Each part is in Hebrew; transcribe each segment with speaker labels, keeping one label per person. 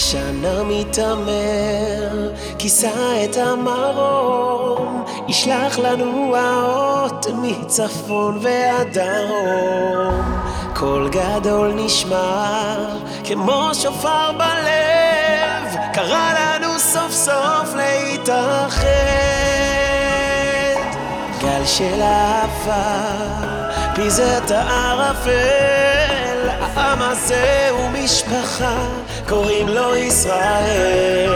Speaker 1: עשן המתעמר, כיסה את המרום, ישלח לנו האות מצפון ועד דרום. קול גדול נשמע, כמו שופר בלב, קרא לנו סוף סוף להתאחד. גל של אהבה, פיזר את הערפל, העם הזה הוא משפחה, קוראים לו ישראל.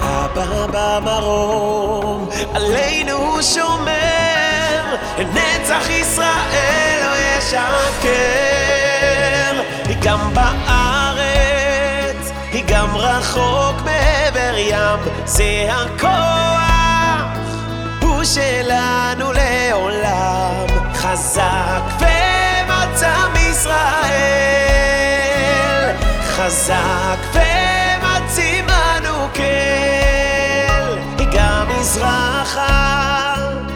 Speaker 1: אבא במרום, עלינו הוא שומר, נצח ישראל לא ישקר. היא גם בארץ, היא גם רחוק מעבר ים, זה הכוח, הוא שלנו לעולם, חזק ומעצם ישראל, חזק ומעצים אנו כל, היא גם מזרחה,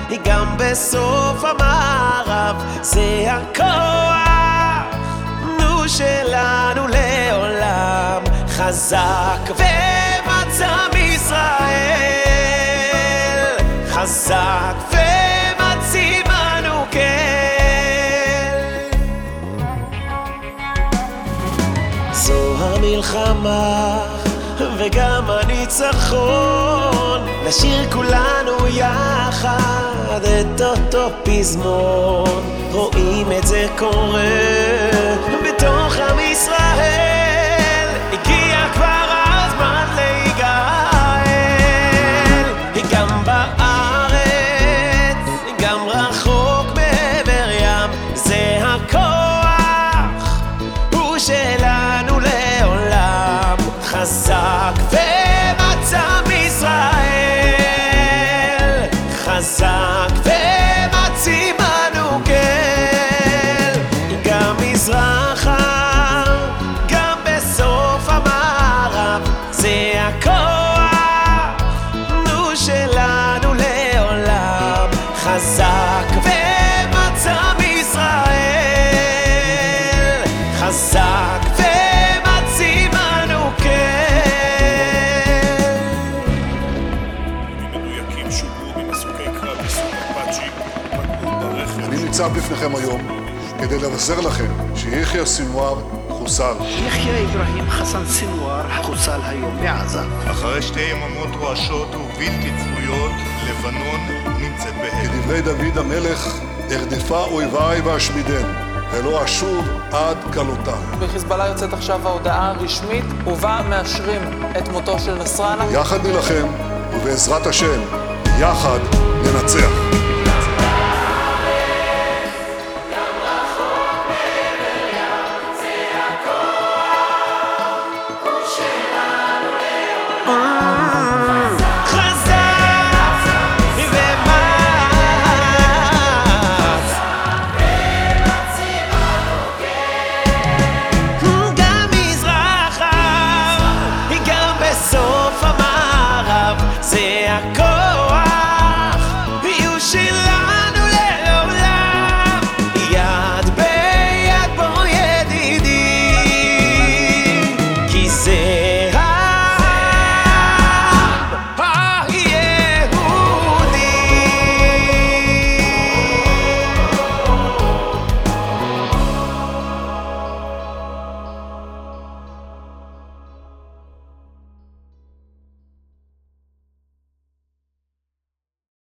Speaker 1: היא גם בסוף המערב, זה הכוח, נו שלנו לעולם, חזק ומעצם ישראל, חזק המלחמה וגם הניצחון. נשיר כולנו יחד את אותו פזמון. רואים את זה קורה
Speaker 2: אפאצ'י פגעו ברכב
Speaker 3: אני ניצב בפניכם היום כדי לבשר לכם שיחיא סנוואר חוסל.
Speaker 4: יחיא אברהים חסן סנוואר חוסל היום בעזה.
Speaker 2: אחרי שתי יממות רועשות ובלתי צפויות, לבנון נמצאת בהלם.
Speaker 3: כדברי דוד המלך, ארדפה אויביי ואשמידם, ולא אשוב עד כלותה.
Speaker 5: בחיזבאללה יוצאת עכשיו ההודעה הרשמית, ובה מאשרים את מותו של נסראללה.
Speaker 3: יחד נילחם, ובעזרת השם, יחד ננצח. Oh.